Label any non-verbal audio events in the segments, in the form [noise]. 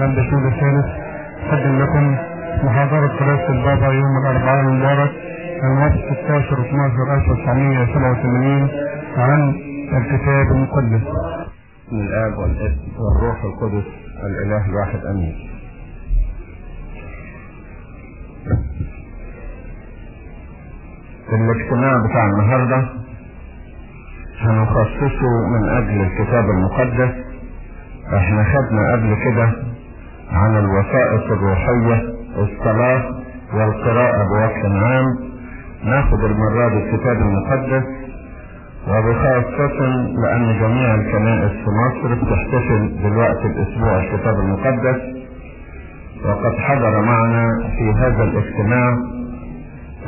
لم بشهود الثالث أقدم لكم محاضرة قداسة البابا يوم الأربعاء المبارك الموافق 16 12 1987 عن الكتاب المقدس. من الآب والابن والروح القدس الإله الواحد أمين. الاجتماع بتاع النهارده هنخصصه من أجل الكتاب المقدس إحنا خدنا قبل كده عن الوسائط الروحية الصلاة والقراءة بوجه عام. ناخد المرة دي الكتاب المقدس. وبخاصة لأن جميع الكنائس في مصر بتحتفل دلوقتي بأسبوع الكتاب المقدس. وقد حضر معنا في هذا الاجتماع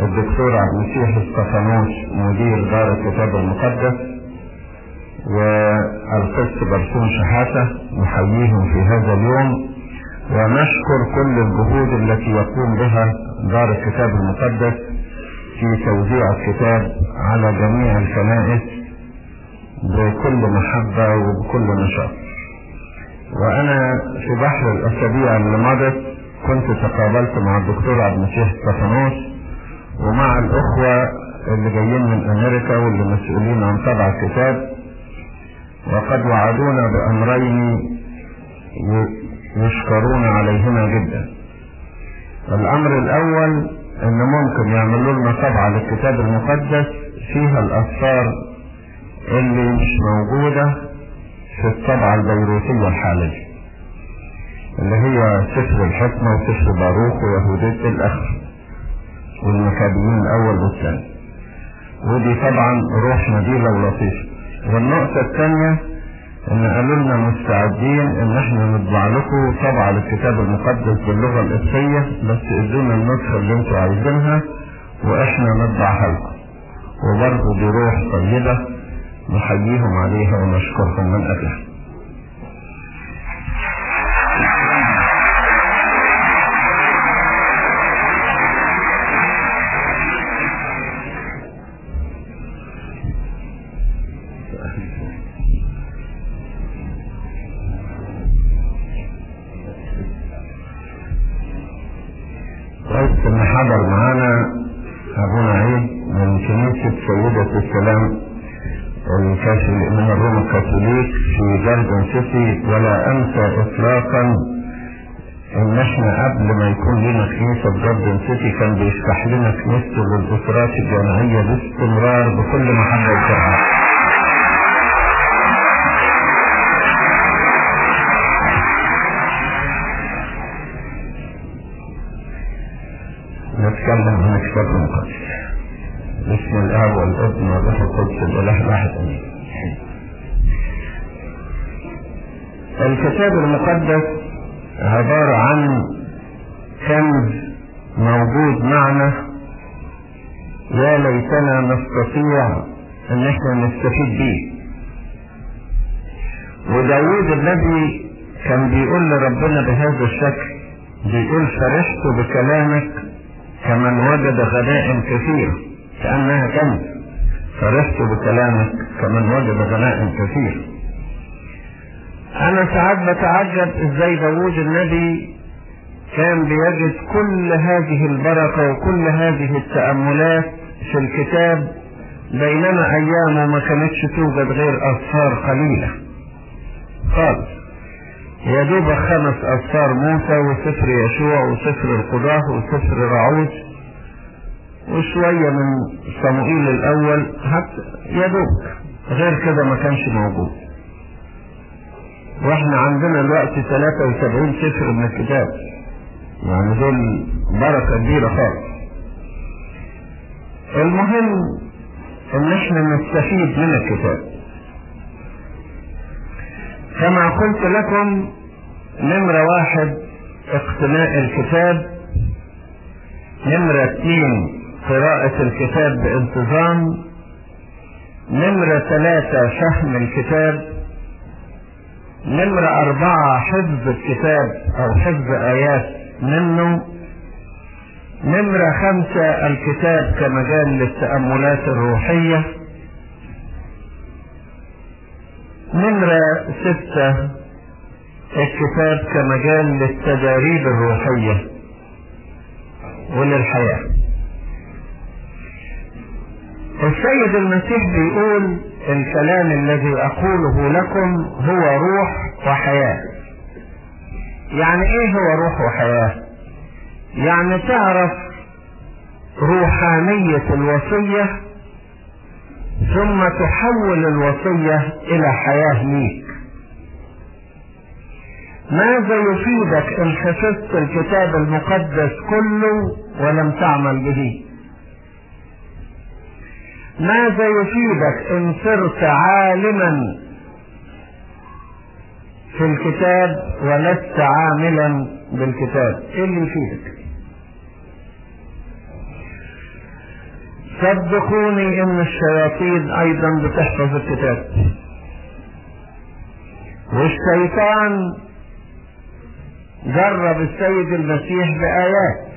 الدكتور عبد المسيح إسطفانوس مدير دار الكتاب المقدس. والقس برسوم شحاتة نحييهم في هذا اليوم. ونشكر كل الجهود التي يقوم بها دار الكتاب المقدس في توزيع الكتاب على جميع الكنائس بكل محبة وبكل نشاط. وأنا في بحر الأسابيع اللي مضت كنت تقابلت مع الدكتور عبد المسيح استفانوس ومع الأخوة اللي جايين من أمريكا واللي مسؤولين عن طبع الكتاب. وقد وعدونا بأمرين يشكرون عليهما جدا. الأمر الأول إن ممكن يعملوا لنا طبعة للكتاب المقدس فيها الأسفار اللي مش موجودة في الطبعة البيروتية الحالية اللي هي سفر الحكمة وسفر باروخ ويهودية الآخر والمكابيين الأول والثاني. ودي طبعا روح نبيلة ولطيفة. والنقطة الثانية إن قالوا لنا مستعدين إن إحنا نطبع لكم طبعا الكتاب المقدس باللغة القبطية بس إدونا النسخة اللي أنتوا عايزينها وإحنا نطبعها لكم وبرضه دي روح طيبة نحييهم عليها ونشكرهم من أجلها. لنا كنيسة جاردن سيتي كان بيفتح لنا كنيسته للاسرات الجامعية باستمرار بكل محبة وكرامة ان إحنا نستفيد بيه وداود الذي كان بيقول لربنا بهذا الشكل بيقول فرحت بكلامك كمن وجد غنائم كثيرة كأنها كنز فرحت بكلامك كمن وجد غنائم كثيرة. أنا ساعات بتعجب إزاي داوود النبي كان بيجد كل هذه البركة وكل هذه التأملات في الكتاب بينما أيامه ما كانتش توجد غير أسفار قليلة. خالص يا دوب خمس أسفار موسى وسفر يشوع وسفر القضاة وسفر رعوز وشوية من صموئيل الأول حتى يا دوب غير كده ما كانش موجود. وإحنا عندنا الوقت 73 سفر من الكتاب. يعني دول بركة كبيرة خالص. المهم إن إحنا نستفيد من الكتاب. كما قلت لكم نمرة واحد اقتناء الكتاب. نمرة اثنين قراءة الكتاب بانتظام. نمرة ثلاثة فهم الكتاب. نمرة أربعة حفظ الكتاب أو حفظ آيات منه. نمرة خمسة الكتاب كمجال للتأملات الروحية. نمرة ستة الكتاب كمجال للتداريب الروحية وللحياة. السيد المسيح بيقول الكلام الذي أقوله لكم هو روح وحياة. يعني إيه هو روح وحياة؟ يعني تعرف روحانية الوصية ثم تحول الوصية إلى حياة ليك. ماذا يفيدك إن حفظت الكتاب المقدس كله ولم تعمل به؟ ماذا يفيدك إن صرت عالما في الكتاب ولست عاملا بالكتاب؟ إيه اللي يفيدك؟ صدقوني إن الشياطين أيضا بتحفظ الكتاب. والشيطان جرب السيد المسيح بآيات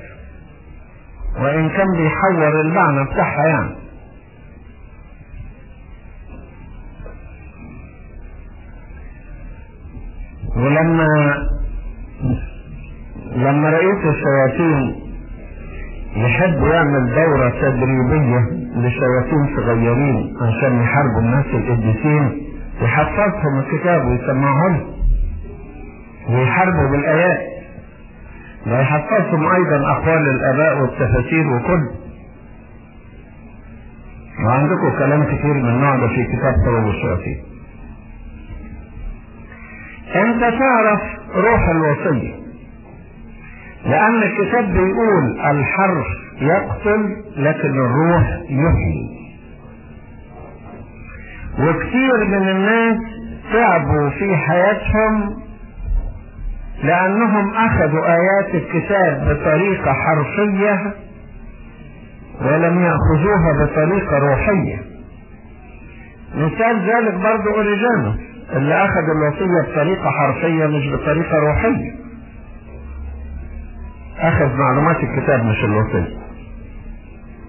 وإن كان بيحور المعنى بتاعها يعني. ولما لما رئيس الشياطين يحب يعمل دورة تدريبية لشياطين صغيرين عشان يحاربوا الناس القديسين يحفظهم الكتاب ويسمعهم ويحاربوا بالآيات. ويحفظهم أيضا أقوال الآباء والتفاسير وكل. وعندكم كلام كتير من النوع ده في كتاب طلب الشياطين. أنت تعرف روح الوصية. لأن الكتاب بيقول الحرف يقتل لكن الروح يحيي. وكثير من الناس تعبوا في حياتهم لأنهم أخذوا آيات الكتاب بطريقة حرفية ولم يأخذوها بطريقة روحية. مثال ذلك برضو أوريجانوس اللي أخذ الوصية بطريقة حرفية مش بطريقة روحية. أخذ معلومات الكتاب مش الوصية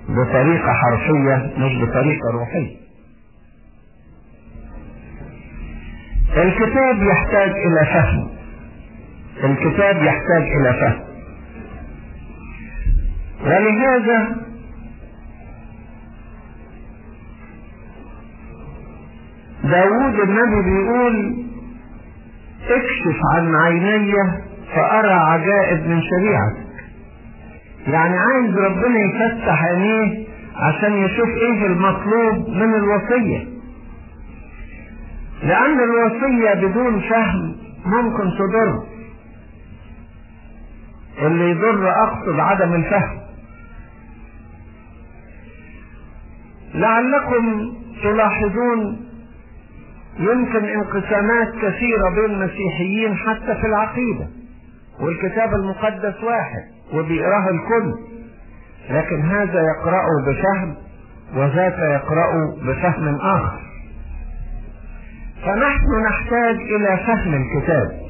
بطريقة حرفية مش بطريقة روحية. الكتاب يحتاج إلى فهم. الكتاب يحتاج إلى فهم. ولهذا داود النبي بيقول اكشف عن عيني فأرى عجائب من شريعتك يعني عايز ربنا يفتح عينيه عشان يشوف إيه المطلوب من الوصية. لأن الوصية بدون فهم ممكن تضر. اللي يضر أقصد عدم الفهم. لعلكم تلاحظون يمكن انقسامات كثيرة بين المسيحيين حتى في العقيدة. والكتاب المقدس واحد وبيقراه الكل. لكن هذا يقرأه بفهم وذاك يقرأه بفهم آخر. فنحن نحتاج إلى فهم الكتاب.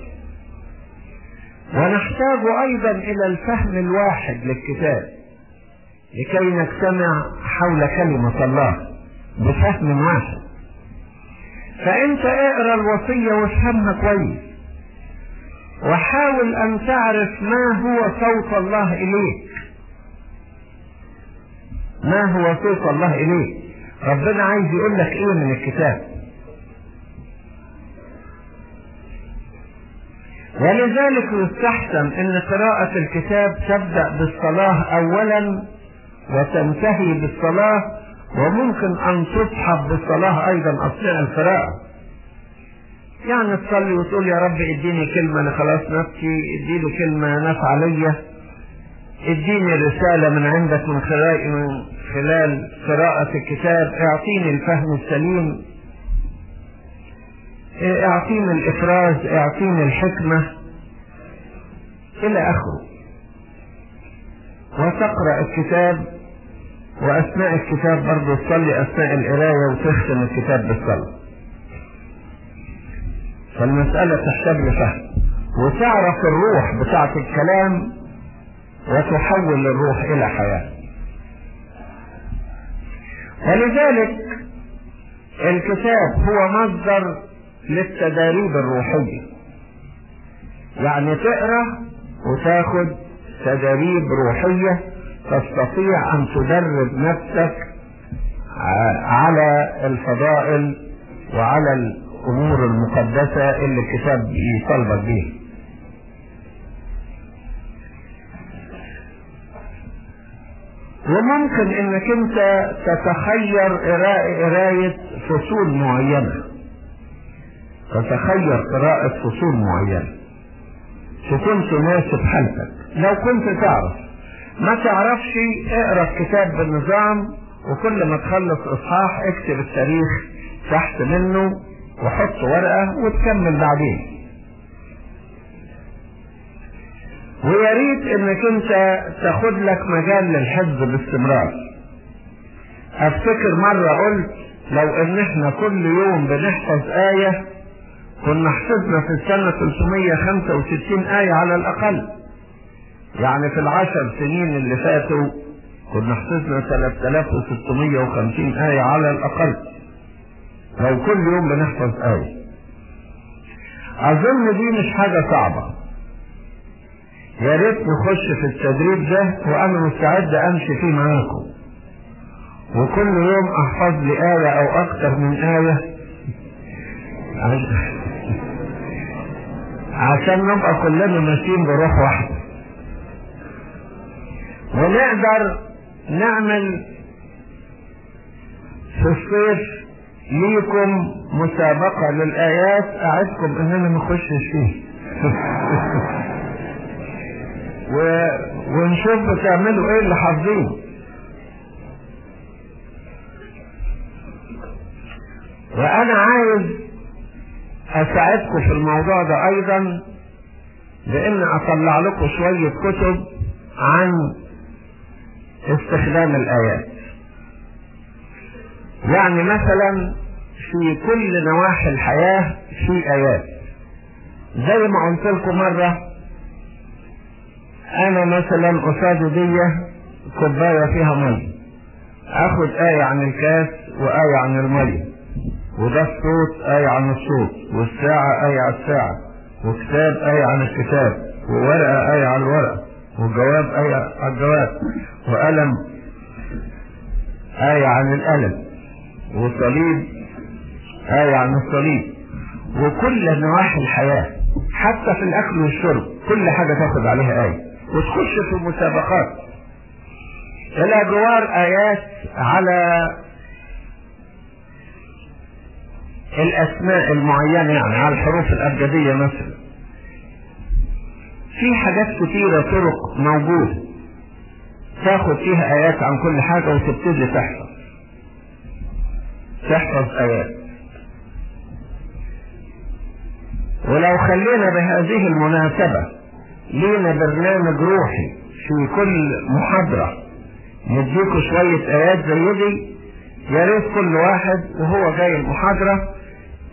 ونحتاج أيضا إلى الفهم الواحد للكتاب. لكي نجتمع حول كلمة الله بفهم واحد. فأنت اقرأ الوصية وافهمها كويس. وحاول أن تعرف ما هو صوت الله إليك. ما هو صوت الله إليك؟ ربنا عايز يقول لك إيه من الكتاب. ولذلك يستحسن إن قراءة الكتاب تبدأ بالصلاة اولا وتنتهي بالصلاة وممكن أن تصحب بالصلاة أيضا اثناء القراءة. يعني تصلي وتقول يا رب اديني كلمة لخلاص نفسي اديني كلمة نافعة ليا اديني رسالة من عندك من خلال من خلال قراءة الكتاب. اعطيني الفهم السليم. اعطيني الإفراز اعطيني الحكمة. إلى آخره. وتقرأ الكتاب. واثناء الكتاب برضه تصلي اثناء القراية وتختم الكتاب بالصلاة. فالمسألة تحتاج لفهم. وتعرف الروح بتاعة الكلام وتحول الروح إلى حياة. ولذلك الكتاب هو مصدر للتداريب الروحية. يعني تقرأ وتاخد تدريب روحية تستطيع أن تدرب نفسك على الفضائل وعلى الأمور المقدسة اللي الكتاب يطالبك بيها. وممكن إنك أنت تتخير قراية فصول معينة. تتخير قراءة فصول معينة. تكون تناسب حالتك. لو كنت تعرف. ما تعرفش اقرأ الكتاب بالنظام وكل ما تخلص إصحاح اكتب التاريخ تحت منه وحط ورقة وتكمل بعدين. ويا ريت إنك أنت تاخد لك مجال للحفظ باستمرار. أفتكر مرة قلت لو إن إحنا كل يوم بنحفظ آية كنا حفظنا في السنة 365 آية على الأقل. يعني في العشر سنين اللي فاتوا كنا حفظنا 3650 آية على الأقل. لو كل يوم بنحفظ آية. أظن دي مش حاجة صعبة. يا ريت نخش في التدريب ده وأنا مستعد أمشي فيه معاكم. وكل يوم أحفظ لي آية أو أكثر من آية. [laughs] عشان نبقى كلنا ماشيين بروح واحدة. ونقدر نعمل في الصيف ليكم مسابقة للآيات. أعدكم إننا ما نخشش فيه. [laughs] و... ونشوف بتعملوا إيه اللي حافظينه وأنا عايز أساعدكم في الموضوع ده أيضا بإن أطلع لكم شوية كتب عن استخدام الآيات. يعني مثلا في كل نواحي الحياة في آيات. زي ما قلت لكم مرة أنا مثلا قصاد دي كوباية فيها مية آخد آية عن الكاس وآية عن المية وده الصوت آية عن الصوت والساعة آية على الساعة وكتاب آية عن الكتاب وورقة آية على الورقة وجواب آية على الجواب وقلم آية عن القلم. وصليب. آية عن الصليب. وكل نواحي الحياة حتى في الأكل والشرب كل حاجة تاخد عليها آية. وتخش في المسابقات. إلى جوار آيات على الأسماء المعينة يعني على الحروف الأبجدية مثلا. في حاجات كتيرة طرق موجودة. تاخد فيها آيات عن كل حاجة وتبتدي تحفظ تحفظ آيات ولو خلينا بهذه المناسبة لينا برنامج روحي في كل محاضرة نديكوا شوية آيات زي دي يا ريت كل واحد وهو جاي المحاضرة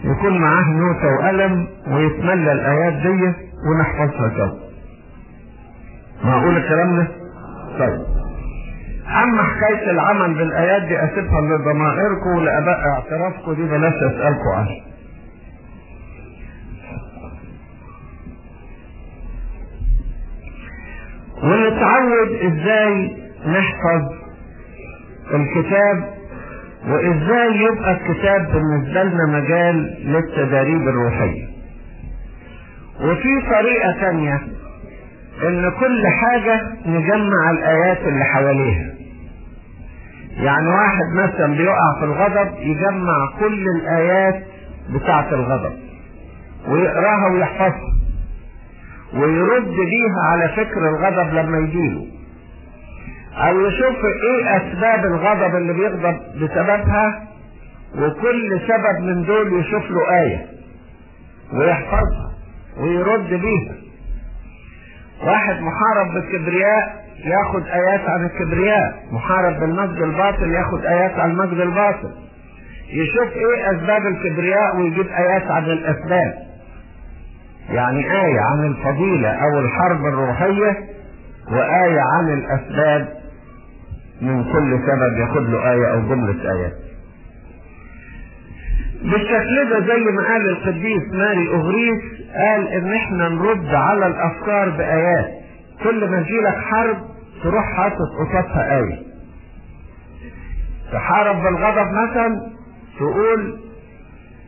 يكون معاه نوتة وقلم ويتملى الآيات دي ونحفظها سوا. معقول الكلام ده؟ طيب. أما حكاية العمل بالآيات دي أسيبها لضمائركم ولآباء اعترافكم دي بلاش أسألكم عنها. ونتعود إزاي نحفظ الكتاب وإزاي يبقى الكتاب بالنسبة لنا مجال للتداريب الروحية وفي طريقة تانية إن كل حاجة نجمع الآيات اللي حواليها يعني واحد مثلا بيقع في الغضب يجمع كل الآيات بتاعة الغضب ويقراها ويحفظها ويرد بيها على فكر الغضب لما يجيله. أو يشوف إيه أسباب الغضب اللي بيغضب بسببها وكل سبب من دول يشوف له آية ويحفظها ويرد بيها. واحد محارب بالكبرياء ياخد آيات عن الكبرياء محارب بالمجد الباطل ياخد آيات عن المجد الباطل. يشوف إيه أسباب الكبرياء ويجيب آيات عن الأسباب. يعني آية عن الفضيلة أو الحرب الروحية وآية عن الأسباب من كل سبب ياخد له آية أو جملة آيات. بالشكل ده زي ما قال القديس ماري أغريس قال إن إحنا نرد على الأفكار بآيات. كل ما يجيلك حرب تروح حاطط قصادها إيه تحارب بالغضب مثلا تقول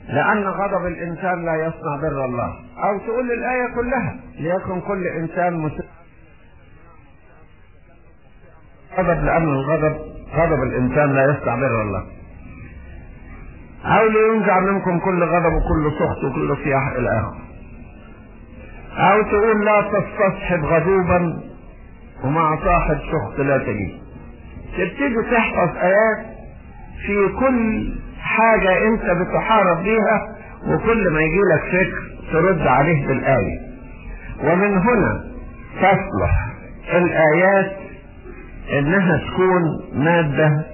لأن غضب الإنسان لا يصنع بر الله. أو تقول الآية كلها ليكن كل إنسان مسلم. غضب لأن الغضب غضب الإنسان لا يصنع بر الله. أو لينزع منكم كل غضب وكل سخط وكل صياح إلى آخره. أو تقول لا تستصحب غضوبا ومع صاحب سخط لا تجيب تبتدي تحفظ آيات في كل حاجة أنت بتحارب بيها وكل ما يجي لك فكر ترد عليه بالآية. ومن هنا تصلح الآيات إنها تكون مادة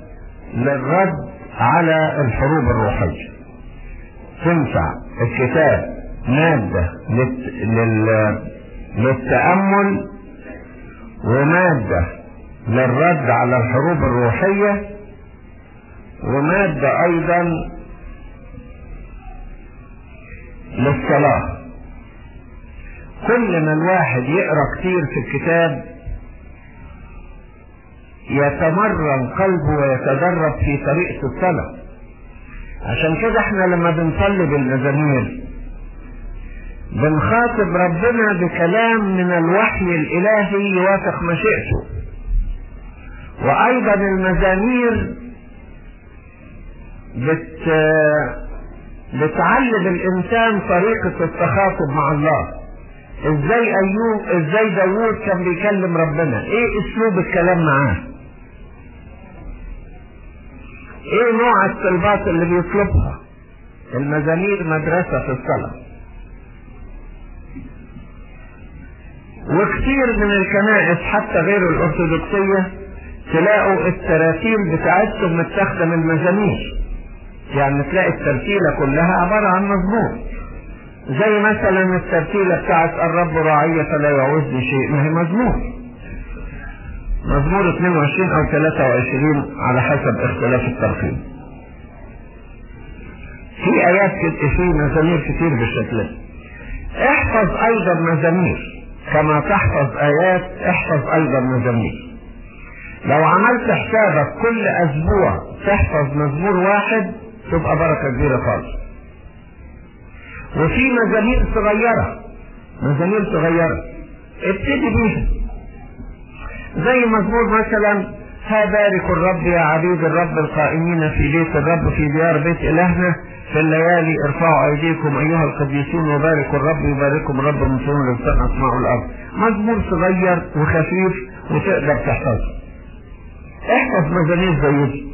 للرد على الحروب الروحية. تنفع الكتاب. مادة للت... لل... للتأمل ومادة للرد على الحروب الروحية ومادة أيضا للصلاة. كل ما الواحد يقرأ كتير في الكتاب يتمرن قلبه ويتدرب في طريقة الصلاة. عشان كده إحنا لما بنصلي بالمزامير بنخاطب ربنا بكلام من الوحي الإلهي يوافق مشيئته. وأيضا المزامير بت بتعلم الإنسان طريقة التخاطب مع الله. إزاي أيوب إزاي داوود كان بيكلم ربنا؟ إيه أسلوب الكلام معاه؟ إيه نوع الطلبات اللي بيطلبها؟ المزامير مدرسة في الصلاة وكثير من الكنائس حتى غير الأرثوذكسية تلاقوا التراتيل بتاعتهم متاخدة من المزامير يعني تلاقي الترتيلة كلها عبارة عن مزمور زي مثلا الترتيلة بتاعت الرب راعية فلا يعوزني شيء ما هي مزمور مزمور 22 أو 23 على حسب اختلاف الترقيم في كده في مزامير كتير بالشكل ده احفظ أيضا مزامير. كما تحفظ آيات احفظ أيضا مزامير لو عملت حسابك كل أسبوع تحفظ مزمور واحد تبقى بركة كبيرة خالص. وفي مزامير صغيرة مزامير صغيرة ابتدي بيها. زي مزمور مثلا ها بارك الرب يا عبيد الرب القائمين في بيت الرب في ديار بيت إلهنا في الليالي ارفعوا أيديكم أيها القديسون وباركوا الرب يبارككم الرب من سنون لسان الأرض. مزمور صغير وخفيف وتقدر تحفظه. احفظ مزامير زي دي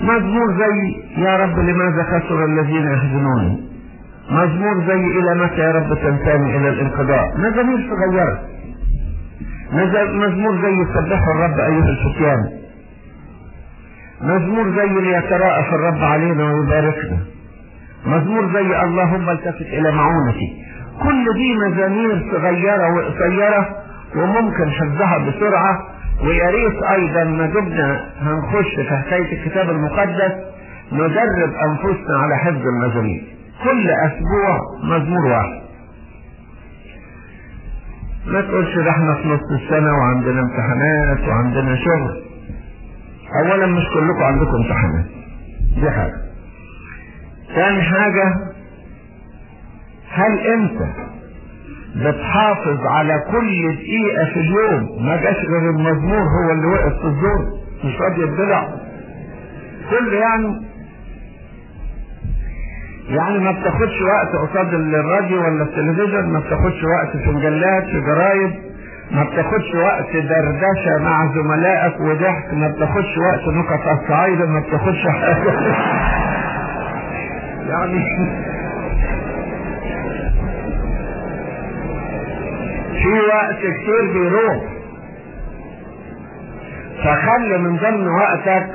مزمور زي يا رب لماذا خسر الذين يحزنوني مزمور زي إلى متى يا رب تنتمي إلى الانقضاء؟ مزامير صغيرة. مزمور زي سبحوا الرب أيها الفتيان. مزمور زي ليتراءف الرب علينا ويباركنا مزمور زي اللهم التفت إلى معونتي. كل دي مزامير صغيرة وقصيرة وممكن حفظها بسرعة. ويا ريت أيضا ما جبنا هنخش في حكاية الكتاب المقدس ندرب أنفسنا على حفظ المزامير. كل أسبوع مزمور واحد. ما تقولش ده إحنا في نص السنة وعندنا امتحانات وعندنا شغل. اولا مش كلكم عندكم امتحانات دي حاجة. ثاني حاجة هل أنت بتحافظ على كل دقيقة في اليوم ما جاش غير المزمور هو اللي وقف في الزور؟ مش راضي يتبلع كل يعني يعني ما بتاخدش وقت قصاد الراديو ولا التلفزيون ما بتاخدش وقت في مجلات في جرايد. ما بتاخدش وقت دردشة مع زملائك وضحك ما بتاخدش وقت نكت الصعايدة ما بتاخدش حاجة. [laughs] يعني في وقت كتير بيروح. فخلي من ضمن وقتك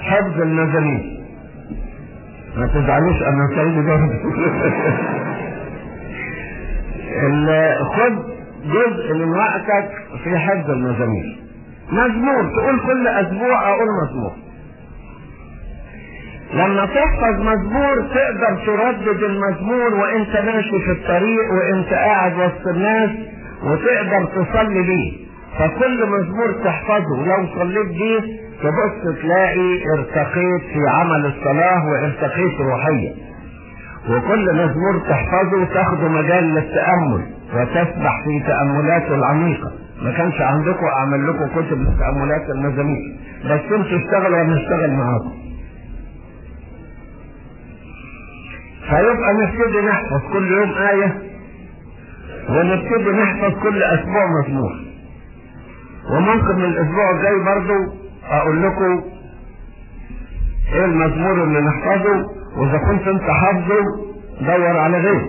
حفظ المزامير. ما تزعلوش أنا سعيد برضه [laughs] خد جزء من وقتك في حفظ المزامير. مزمور تقول كل أسبوع أقول مزمور. لما تحفظ مزمور تقدر تردد المزمور وإنت ماشي في الطريق وإنت قاعد وسط الناس وتقدر تصلي بيه. فكل مزمور تحفظه. لو صليت بيه تبص تلاقي ارتقيت في عمل الصلاة وارتقيت روحيا. وكل مزمور تحفظه تاخده مجال للتأمل. وتسبح في تأملاته العميقة. ما كانش عندكم أعمل لكم كتب لتأملات المزامير. بس أنتوا اشتغلوا وأنا اشتغل معاكم. فيبقى نبتدي نحفظ كل يوم آية ونبتدي نحفظ كل أسبوع مزمور. وممكن من الأسبوع الجاي برضو أقول لكم إيه المزمور اللي نحفظه وإذا كنت أنت حافظه دور على غيره.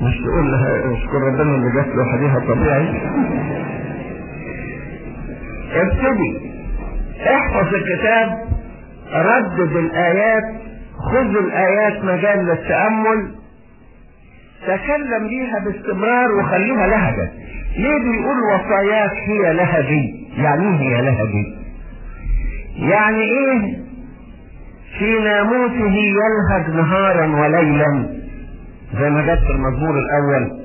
مش تقول لها اشكر ربنا اللي جات له حديها طبيعي. ابتدي احفظ الكتاب ردد الآيات خذ الآيات مجال للتأمل. تكلم بيها باستمرار وخليها لهجة ليه بيقول وصاياك هي لهجي يعني إيه هي لهجي يعني إيه؟ في ناموسه يلهج نهارا وليلا. زي ما جت في المزمور الأول.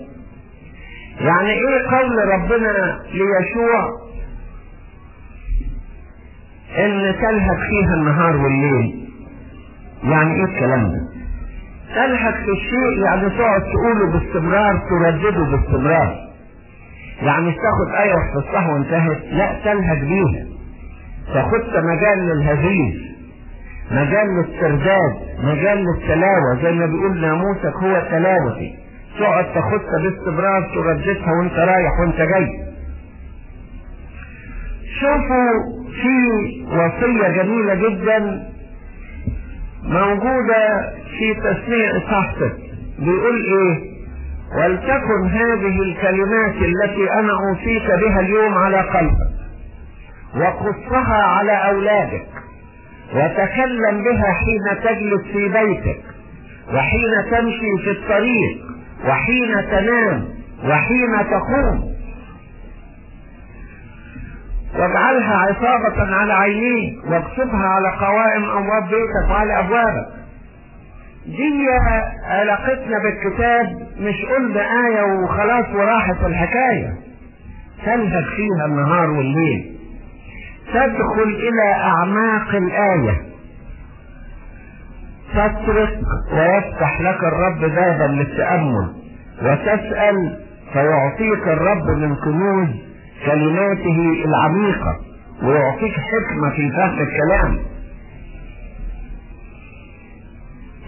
يعني إيه قول ربنا ليشوع إن تلهج فيها النهار والليل؟ يعني إيه الكلام ده؟ تلهج في الشيء يعني تقعد تقوله باستمرار تردده باستمرار. يعني تاخد آية وتحفظها وانتهت لا تلهج بيها. تاخدت مجال للهزيز. مجال للسرداد مجال للتلاوة زي ما بيقول ناموسك هو تلاوتي. تقعد تاخدها باستمرار ترددها وانت رايح وانت جاي. شوفوا في وصية جميلة جدا موجودة في تسميع إصحاح بيقول إيه؟ ولتكن هذه الكلمات التي أنا أوصيك بها اليوم على قلبك وقصها على أولادك وتكلم بها حين تجلس في بيتك وحين تمشي في الطريق وحين تنام وحين تقوم. واجعلها عصابة على عينيك واكتبها على قوائم أبواب بيتك وعلى أبوابك. دي علاقتنا بالكتاب مش قلنا آية وخلاص وراحت الحكاية. تلهج فيها النهار والليل. تدخل إلى أعماق الآية. تترك ويفتح لك الرب بابا للتأمل وتسأل فيعطيك الرب من كنوز كلماته العميقة ويعطيك حكمة في فهم الكلام.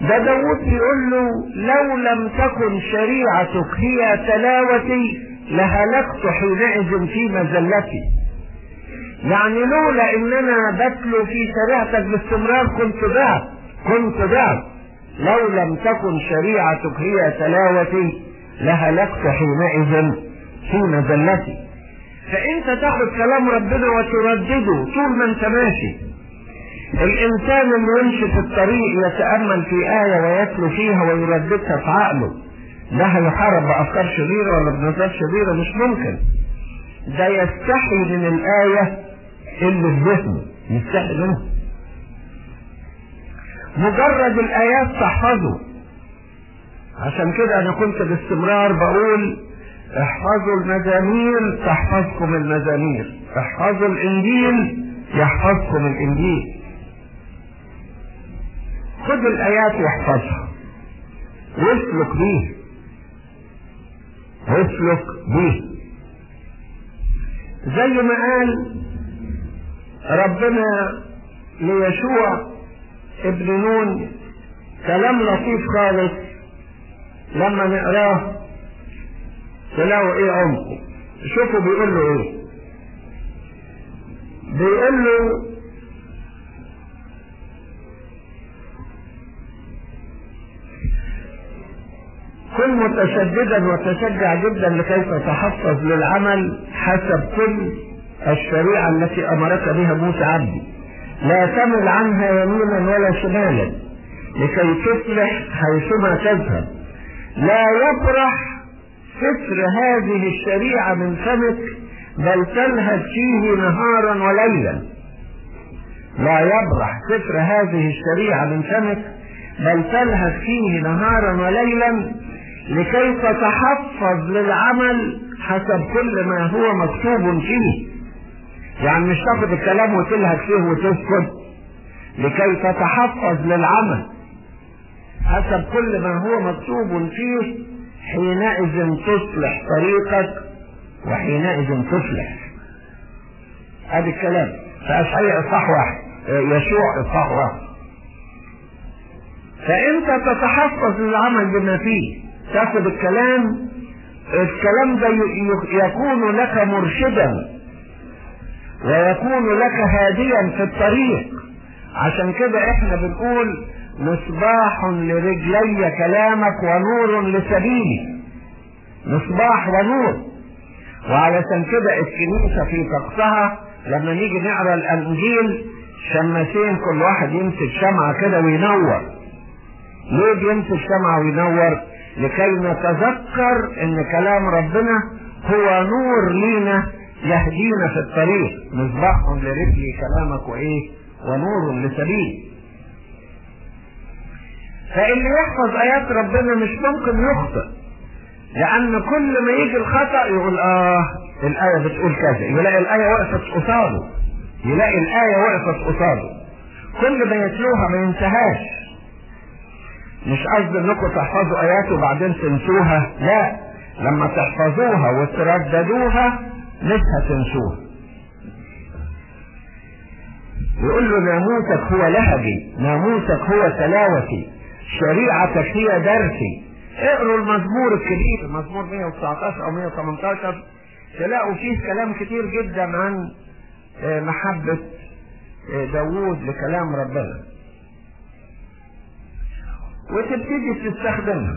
ده داود بيقول له لو لم تكن شريعتك هي تلاوتي لهلكت حينئذ في مزلتي يعني لولا ان أنا بتلو في شريعتك باستمرار كنت ضعت كنت ضعت لو لم تكن شريعتك هي تلاوتي لهلكت حينئذ في مزلتي فإنت تاخد كلام ربنا وتردده طول ما أنت ماشي. الإنسان اللي يمشي في الطريق يتأمل في آية ويتلو فيها ويرددها في عقله. ده هيحارب بأفكار شريرة ولا بنظر شريرة؟ مش ممكن. ده يستحي من الآية اللي ذهنه يستحي مجرد الآيات تحفظه. عشان كده أنا كنت باستمرار بقول احفظوا المزامير تحفظكم المزامير. احفظوا الإنجيل يحفظكم الإنجيل. خد الآيات واحفظها. واسلك بيه. واسلك بيه. زي ما قال ربنا ليشوع ابن نون كلام لطيف خالص لما نقراه تلاقوا إيه عمقه؟ شوفوا بيقول له إيه؟ بيقول له كن متشددا وتشجع جدا لكي تتحفظ للعمل حسب كل الشريعة التي أمرك بها موسى عبدي. لا تمل عنها يمينا ولا شمالا لكي تفلح حيثما تذهب. لا يفرح ستر هذه الشريعة من فمك بل تلهج فيه نهارا وليلا. لا يبرح سفر هذه الشريعة من فمك بل تلهث فيه نهارا وليلا لكي تتحفظ للعمل حسب كل ما هو مكتوب فيه. يعني مش تاخد الكلام وتلهث فيه وتسكت. لكي تتحفظ للعمل. حسب كل ما هو مكتوب فيه حينئذ تصلح طريقك وحينئذ تفلح هذا الكلام. فأشعية إصحاح واحد يشوع إصحاح واحد فأنت تتحفظ للعمل بما فيه تاخد الكلام. الكلام ده يكون لك مرشدا. ويكون لك هاديا في الطريق. عشان كده إحنا بنقول مصباح لرجلي كلامك ونور لسبيلي. مصباح ونور. وعلشان كده الكنيسة في طقسها لما نيجي نقرأ الإنجيل شماسين كل واحد يمسك شمعة كده وينور. ليه بيمسك شمعة وينور؟ لكي نتذكر إن كلام ربنا هو نور لينا يهدينا في الطريق مصباح لرجلي كلامك وايه ونور لسبيل. فاللي يحفظ آيات ربنا مش ممكن يخطئ لأن كل ما يجي الخطأ يقول آه الآية بتقول كذا يلاقي الآية وقفت قصاده يلاقي الآية وقفت قصاده. كل ما يتلوها ما ينساهاش مش قصدي إنكم تحفظوا ايات وبعدين تنسوها لا. لما تحفظوها وترددوها مش هتنسوها يقول له ناموسك هو لهبي ناموسك هو تلاوتي شريعتك هي درسي. اقروا المزمور الكبير مزمور 119 أو 118 تلاقوا فيه كلام كتير جدا عن محبة داوود لكلام ربنا. وتبتدي تستخدمها.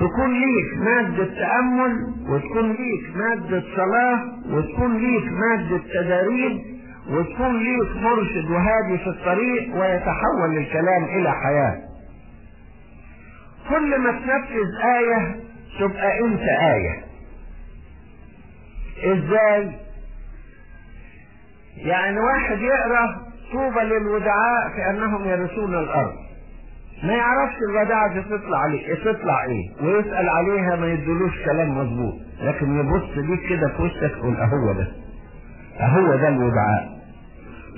تكون ليك مادة تأمل وتكون ليك مادة صلاة وتكون ليك مادة تداريب وتكون ليك مرشد وهادي في الطريق ويتحول الكلام إلى حياة. كل ما تنفذ آية تبقى أنت آية. إزاي؟ يعني واحد يقرأ طوبى للودعاء كأنهم يرثون الأرض. ما يعرفش الوداعة تطلع عليه. تطلع إيه؟ ويسأل عليها ما يدلوش كلام مظبوط. لكن يبص ليك كده في وشك يقول أهو ده. أهو ده الودعاء.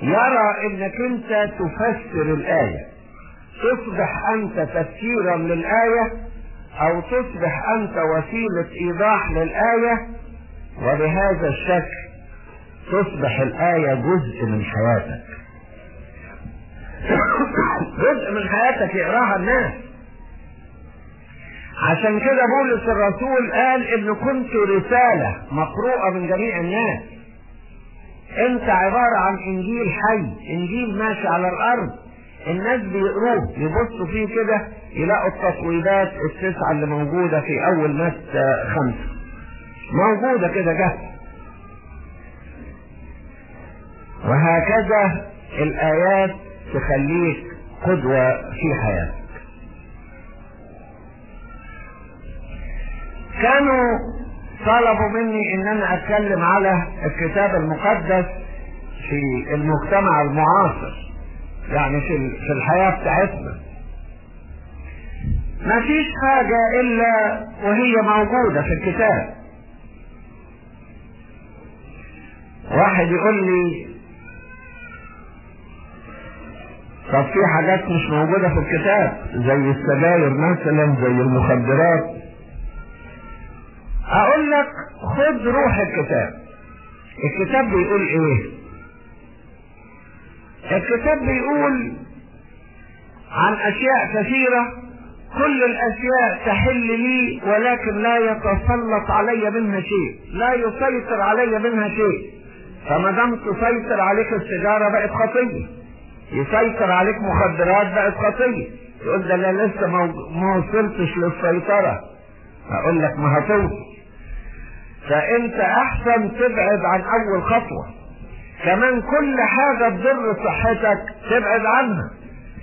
يرى إنك أنت تفسر الآية. تصبح أنت تفسيرا للآية أو تصبح أنت وسيلة إيضاح للآية. وبهذا الشكل تصبح الآية جزء من حياتك. جزء من حياتك يقراها الناس. عشان كده بولس الرسول قال إن كنت رسالة مقروءة من جميع الناس. أنت عبارة عن إنجيل حي إنجيل ماشي على الأرض. الناس بيقروه يبصوا فيه كده يلاقوا التصويبات التسعة اللي موجودة في أول متى خمسة. موجودة كده جاهزة وهكذا الآيات تخليك قدوة في حياتك. كانوا طلبوا مني إن أنا أتكلم على الكتاب المقدس في المجتمع المعاصر يعني في الحياة بتاعتنا. ما فيش حاجة إلا وهي موجودة في الكتاب. واحد يقول لي طب في حاجات مش موجودة في الكتاب زي السجاير مثلا زي المخدرات. أقول لك خد روح الكتاب. الكتاب بيقول إيه؟ الكتاب بيقول عن أشياء كثيرة كل الأشياء تحل لي ولكن لا يتسلط علي منها شيء لا يسيطر علي منها شيء. فما دام تسيطر عليك السيجارة بقت خطية. يسيطر عليك مخدرات بقت خطية يقول ده أنا لسه ما وصلتش للسيطرة. أقول لك ما هتوصل. فأنت أحسن تبعد عن أول خطوة. كمان كل حاجة تضر صحتك تبعد عنها.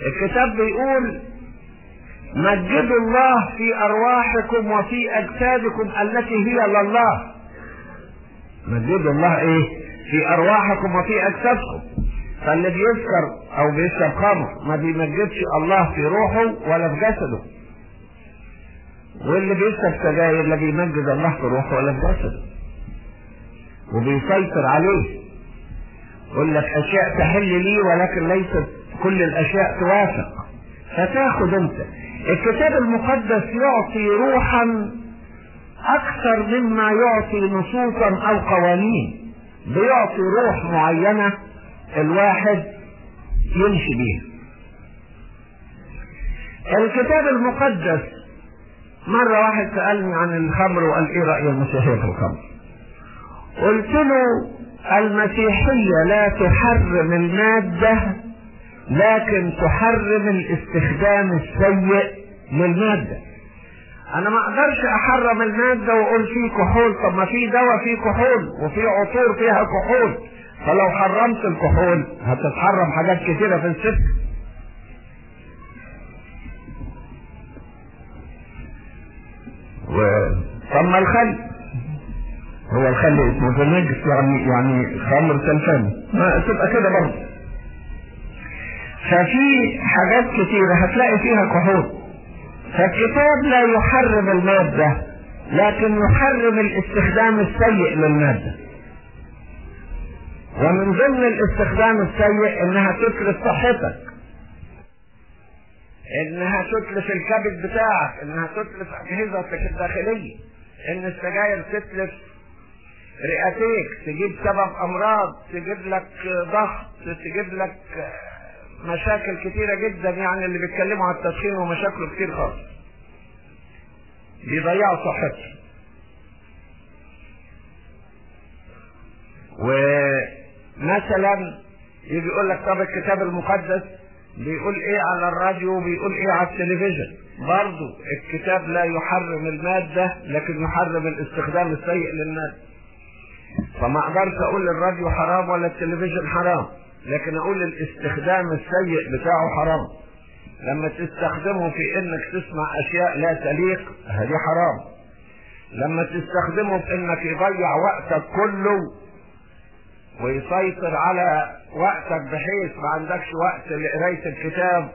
الكتاب بيقول مجدوا الله في أرواحكم وفي أجسادكم التي هي لله. مجدوا الله إيه؟ في أرواحكم وفي أجسادكم. فاللي بيسكر أو بيشرب خمر ما بيمجدش الله في روحه ولا في جسده. واللي بيشرب سجاير لا بيمجد الله في روحه ولا في جسده. وبيسيطر عليه. يقول لك أشياء تحل لي ولكن ليست كل الأشياء توافق. فتاخد أنت. الكتاب المقدس يعطي روحا أكثر مما يعطي نصوصا أو قوانين. بيعطي روح معينة الواحد يمشي بيها. الكتاب المقدس مرة واحد سألني عن الخمر وقال إيه رأي المسيحية في الخمر؟ قلت له المسيحية لا تحرم المادة لكن تحرم الاستخدام السيء للمادة. أنا ما أقدرش أحرم المادة وأقول فيه كحول طب ما في دواء فيه كحول وفي عطور فيها كحول. فلو حرمت الكحول هتتحرم حاجات كتيرة في السكة و... طب ما الخل. هو الخل اسمه نجس يعني يعني خمر سلفان ما تبقى كده برضه. ففي حاجات كتيرة هتلاقي فيها كحول. فالكتاب لا يحرم المادة لكن يحرم الاستخدام السيء للمادة. ومن ضمن الاستخدام السيء إنها تتلف صحتك. إنها تتلف الكبد بتاعك إنها تتلف أجهزتك الداخلية. إن السجاير تتلف رئتيك تجيب سبب أمراض تجيب لك ضغط تجيب لك مشاكل كتيرة جدا يعني اللي بيتكلموا على التدخين ومشاكله كتير خالص بيضيعوا صحتهم ومثلا يجي يقول لك طب الكتاب المقدس بيقول إيه على الراديو بيقول إيه على التلفزيون؟ برضو الكتاب لا يحرم المادة لكن يحرم الاستخدام السيء للمادة فما أقدرش أقول الراديو حرام ولا التلفزيون حرام لكن أقول الاستخدام السيء بتاعه حرام. لما تستخدمه في إنك تسمع أشياء لا تليق هذه حرام. لما تستخدمه في إنك يضيع وقتك كله ويسيطر على وقتك بحيث ما عندكش وقت لقراية الكتاب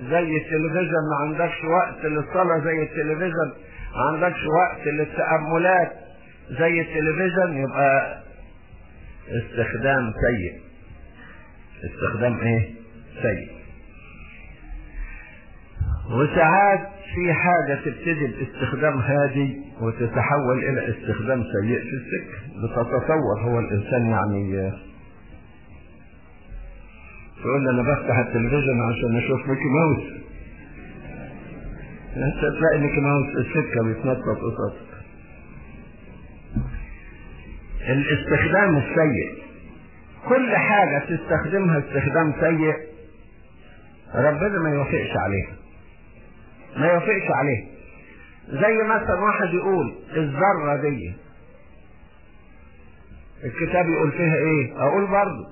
زي التلفزيون ما عندكش وقت للصلاة زي التلفزيون ما عندكش وقت للتأملات زي التلفزيون يبقى استخدام سيء. استخدام إيه؟ سيء. وساعات في حاجة تبتدي باستخدام هادي وتتحول إلى استخدام سيء في السكة بتتصور هو الإنسان يعني يقول أنا بفتح التلفزيون عشان أشوف ميكي ماوس. انت تلاقي ميكي ماوس في السكة بيتنطط قصادك الاستخدام السيء. كل حاجة تستخدمها استخدام سيء ربنا ما يوافقش عليها. ما يوافقش عليها زي مثلا واحد يقول الذرة دي. الكتاب يقول فيها إيه؟ أقول برضه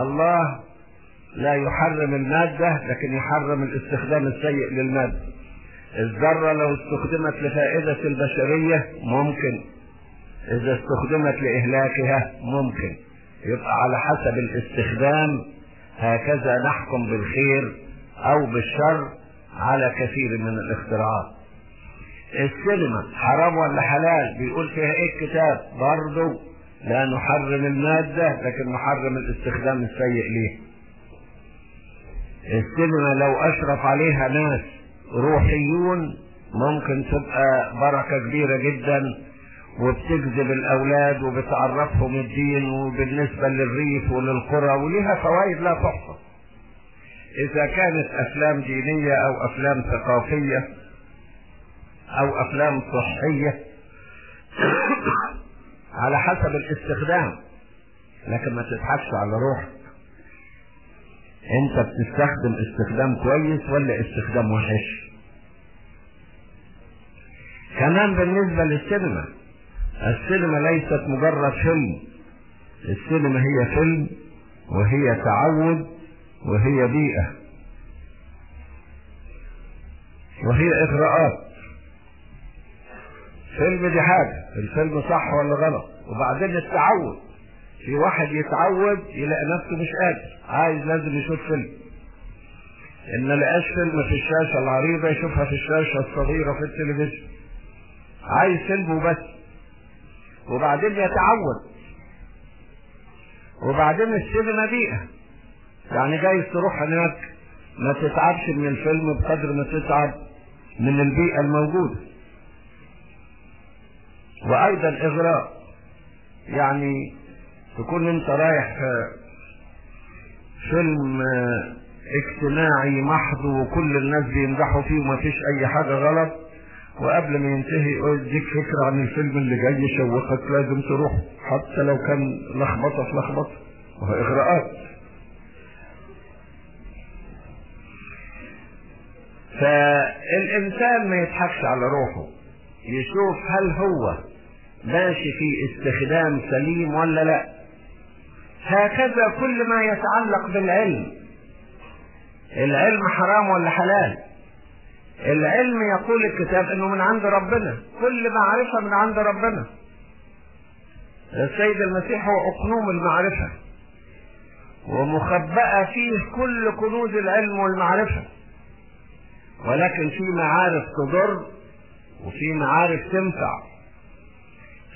الله لا يحرم المادة لكن يحرم الاستخدام السيء للمادة. الذرة لو استخدمت لفائدة البشرية ممكن. إذا استخدمت لإهلاكها ممكن. يبقى على حسب الاستخدام هكذا نحكم بالخير أو بالشر. على كثير من الاختراعات. السينما حرام ولا حلال؟ بيقول فيها إيه الكتاب؟ برضه لا نحرم المادة لكن نحرم الاستخدام السيء ليه السينما لو أشرف عليها ناس روحيون ممكن تبقى بركة كبيرة جدا وبتجذب الأولاد وبتعرفهم الدين وبالنسبة للريف وللقرى وليها فوائد لا تحصى. إذا كانت أفلام دينية أو أفلام ثقافية أو أفلام صحية [coughs] على حسب الاستخدام. لكن ما تضحكش على روحك. أنت بتستخدم استخدام كويس ولا استخدام وحش؟ كمان بالنسبة للسينما. السينما ليست مجرد فيلم. السينما هي فيلم وهي تعود وهي بيئة. وهي إغراءات. فيلم دي حاجة الفيلم صح ولا غلط؟ وبعدين التعود. في واحد يتعود يلاقي نفسه مش قادر. عايز لازم يشوف فيلم. إن لقاش فيلم في الشاشة العريضة يشوفها في الشاشة الصغيرة في التلفزيون. عايز فيلم وبس. وبعدين يتعود. وبعدين السينما بيئة. يعني جايز تروح هناك ما تتعبش من الفيلم بقدر ما تتعب من البيئة الموجودة. وأيضا إغراء يعني تكون أنت رايح فيلم اجتماعي محض وكل الناس بيمدحوا فيه ومفيش أي حاجة غلط وقبل ما ينتهي يديك فكرة عن الفيلم اللي جاي يشوقك لازم تروح حتى لو كان لخبطة في لخبطة. وهو إغراءات. فالإنسان ما يضحكش على روحه. يشوف هل هو ماشي في استخدام سليم ولا لا. هكذا كل ما يتعلق بالعلم. العلم حرام ولا حلال؟ العلم يقول الكتاب إنه من عند ربنا. كل معرفة من عند ربنا. السيد المسيح هو أقنوم المعرفة. ومخبأة فيه كل كنوز العلم والمعرفة. ولكن في معارف تضر وفي معارف تنفع.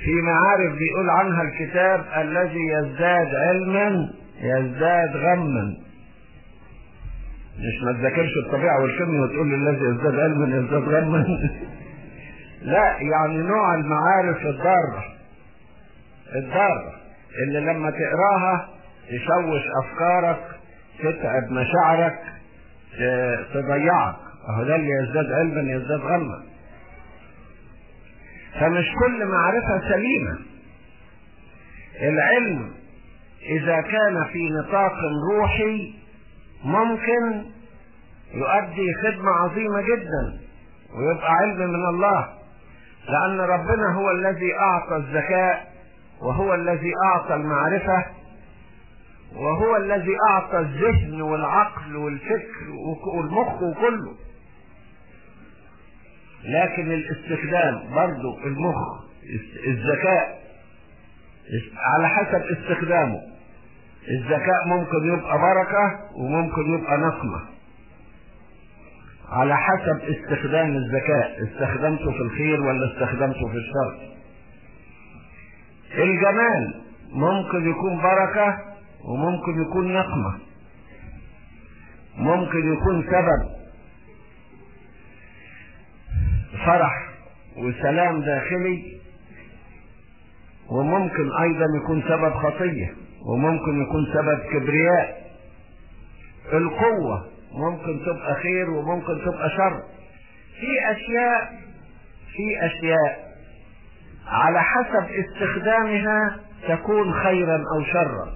في معارف بيقول عنها الكتاب الذي يزداد علما يزداد غما. مش ما تذاكرش الطبيعة والكيمياء وتقول الذي يزداد علما يزداد غما. [laughs] لا يعني نوع المعارف الضارة. الضارة اللي لما تقراها تشوش أفكارك تتعب مشاعرك تضيعك. أهو ده اللي يزداد علما يزداد غما فمش كل معرفة سليمة. العلم إذا كان في نطاق روحي ممكن يؤدي خدمة عظيمة جدا ويبقى علم من الله لأن ربنا هو الذي أعطى الذكاء وهو الذي أعطى المعرفة وهو الذي أعطى الذهن والعقل والفكر والمخ وكله. لكن الاستخدام برضو المخ الذكاء على حسب استخدامه. الذكاء ممكن يبقى بركة وممكن يبقى نقمة. على حسب استخدام الذكاء استخدمته في الخير ولا استخدمته في الشر. الجمال ممكن يكون بركة وممكن يكون نقمة. ممكن يكون سبب فرح وسلام داخلي وممكن أيضا يكون سبب خطية وممكن يكون سبب كبرياء. القوة ممكن تبقى خير وممكن تبقى شر. في أشياء في أشياء على حسب استخدامها تكون خيرا أو شرا.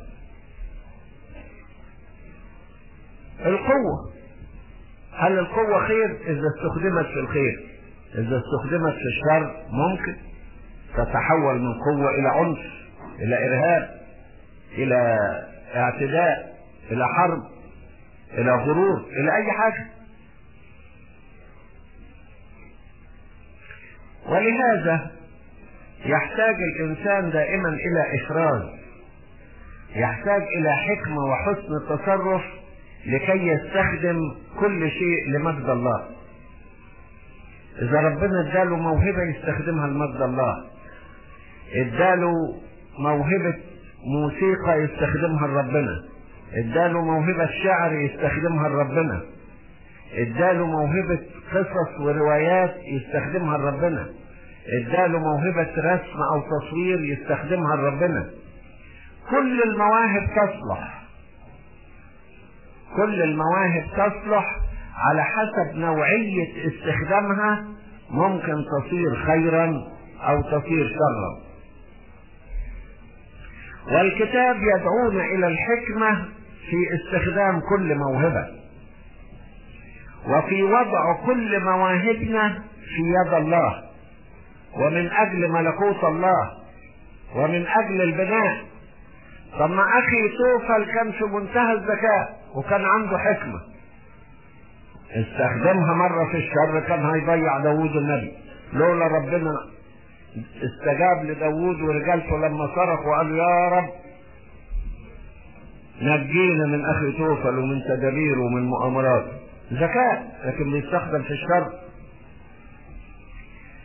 القوة هل القوة خير إذا استخدمت في الخير؟ إذا استخدمت في الشر ممكن تتحول من قوة إلى عنف إلى إرهاب إلى اعتداء إلى حرب إلى غرور إلى أي حاجة. ولهذا يحتاج الإنسان دائما إلى افراز يحتاج إلى حكمة وحسن تصرف لكي يستخدم كل شيء لمجد الله. إذا ربنا إداله موهبة يستخدمها لمجد الله. إداله موهبة موسيقى يستخدمها لربنا. إداله موهبة شعر يستخدمها لربنا. إداله موهبة قصص وروايات يستخدمها لربنا. إداله موهبة رسم أو تصوير يستخدمها لربنا. كل المواهب تصلح. كل المواهب تصلح. على حسب نوعية استخدامها ممكن تصير خيرا أو تصير شرا. والكتاب يدعونا إلى الحكمة في استخدام كل موهبة وفي وضع كل مواهبنا في يد الله ومن أجل ملكوت الله ومن أجل البناء. طب ما أخي توفل كان في منتهى الذكاء وكان عنده حكمة. استخدمها مرة في الشر كان هيضيع داوود النبي. لولا ربنا استجاب لداوود ورجالته لما صرخ وقال يا رب نجينا من أخي توفل ومن تدابيره ومن مؤامراته ذكاء لكن بيستخدم في الشر.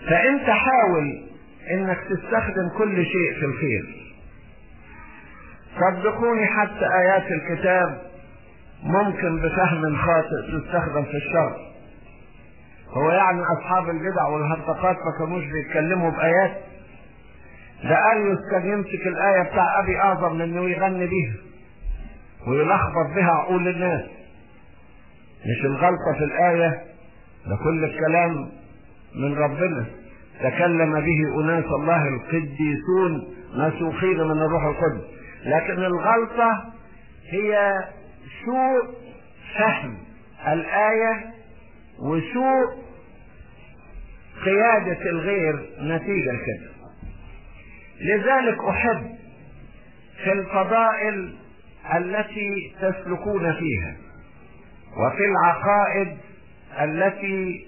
فأنت حاول إنك تستخدم كل شيء في الخير. صدقوني حتى آيات الكتاب ممكن بفهم خاطئ تستخدم في الشر هو يعني أصحاب البدع والهرطقات ما كانوش بيتكلموا بآيات. ده اريوس كان يمسك الآية بتاع أبي اعظم لأنه يغني بيها ويلخبط بها عقول الناس. مش الغلطة في الآية؟ ده كل الكلام من ربنا. تكلم به أناس الله القديسون مسوخين من الروح القدس. لكن الغلطة هي سوء فهم الآية وسوء قيادة الغير نتيجة كده لذلك أحب في الفضائل التي تسلكون فيها وفي العقائد التي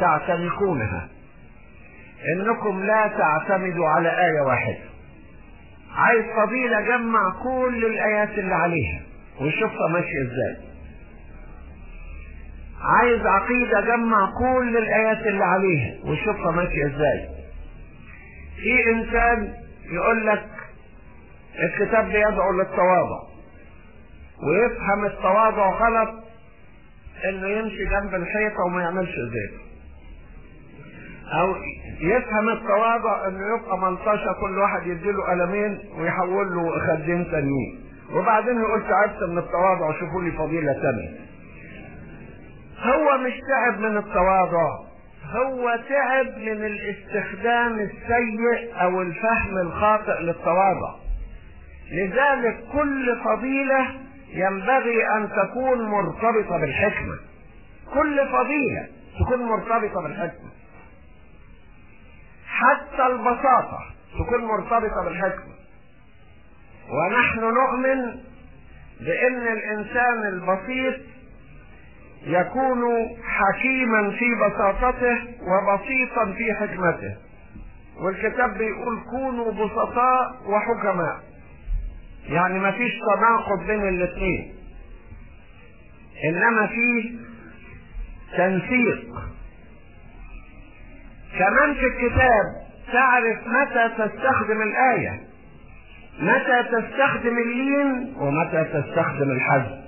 تعتنقونها إنكم لا تعتمدوا على آية واحدة. عايز فضيلة جمع كل الآيات اللي عليها. وشوفها ماشية إزاي. عايز عقيدة جمع كل الآيات اللي عليها وشوفها ماشية إزاي. في إنسان يقول لك الكتاب بيدعو للتواضع ويفهم التواضع غلط إنه يمشي جنب الحيطة وما يعملش زيت أو يفهم التواضع إنه يبقى ملطشة كل واحد يديله قلمين ويحول له خدين تانيين. وبعدين يقول تعبت من التواضع وشوفوا لي فضيلة تانية. هو مش تعب من التواضع هو تعب من الاستخدام السيء أو الفهم الخاطئ للتواضع. لذلك كل فضيلة ينبغي أن تكون مرتبطة بالحكمة. كل فضيلة تكون مرتبطة بالحكمة. حتى البساطة تكون مرتبطة بالحكمة. ونحن نؤمن بأن الإنسان البسيط يكون حكيما في بساطته وبسيطا في حكمته. والكتاب بيقول كونوا بسطاء وحكماء. يعني ما فيش تناقض بين الاثنين إنما فيه تنسيق. كمان في الكتاب تعرف متى تستخدم الآية. متى تستخدم اللين ومتى تستخدم الحزم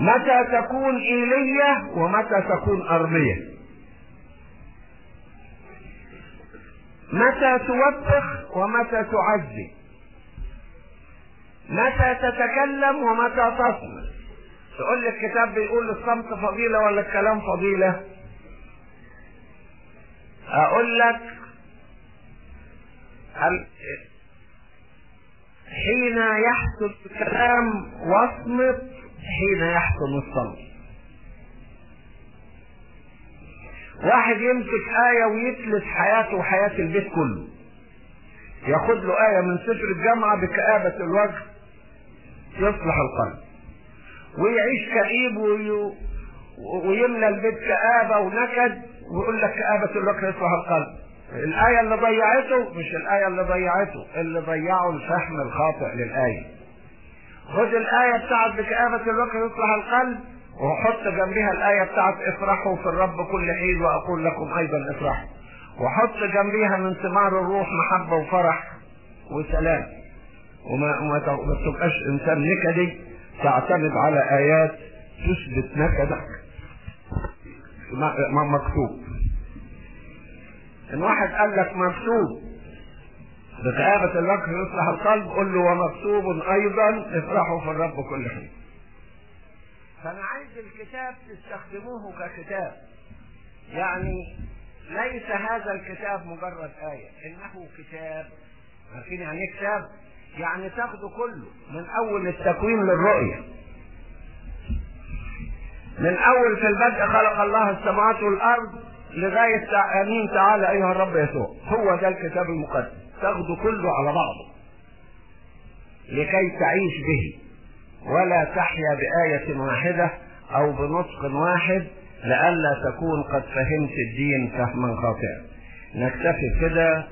متى تكون إيلية ومتى تكون أرضية؟ متى توبخ ومتى تعزي؟ متى تتكلم ومتى تصمت؟ تقول لي الكتاب بيقول الصمت فضيلة ولا الكلام فضيلة؟ أقول لك حين يحصل الكلام واصمت حين يحصل الصمت. واحد يمسك آية ويتلف حياته وحياة البيت كله. ياخد له آية من سفر الجامعة بكآبة الوجه يصلح القلب. ويعيش كئيب وي... ويملى البيت كآبة ونكد ويقول لك كآبة الوجه يصلح القلب. الآية اللي ضيعته مش الآية اللي ضيعته اللي ضيعه الفهم الخاطئ للآية. خد الآية بتاعت بكآبة الوجه يصلح القلب وحط جنبها الآية بتاعت افرحوا في الرب كل حين وأقول لكم أيضا افرحوا. وحط جنبيها من ثمار الروح محبة وفرح وسلام. وما ما تبقاش إنسان نكدي تعتمد على آيات تثبت نكدك. مكتوب. إن واحد قال لك مكتوب بكآبة الوجه يصلح القلب قل له ومكتوب أيضا افرحوا في الرب كل حين فأنا عايز الكتاب تستخدموه ككتاب. يعني ليس هذا الكتاب مجرد آية إنه كتاب. عارفين يعني إيه كتاب؟ يعني تاخده كله من أول التكوين للرؤية. من أول في البدء خلق الله السماوات والأرض لغاية آمين تعالى أيها الرب يسوع. هو ده الكتاب المقدس. تاخده كله على بعضه. لكي تعيش به. ولا تحيا بآية واحدة أو بنطق واحد لئلا تكون قد فهمت الدين فهما خاطئا. نكتفي كده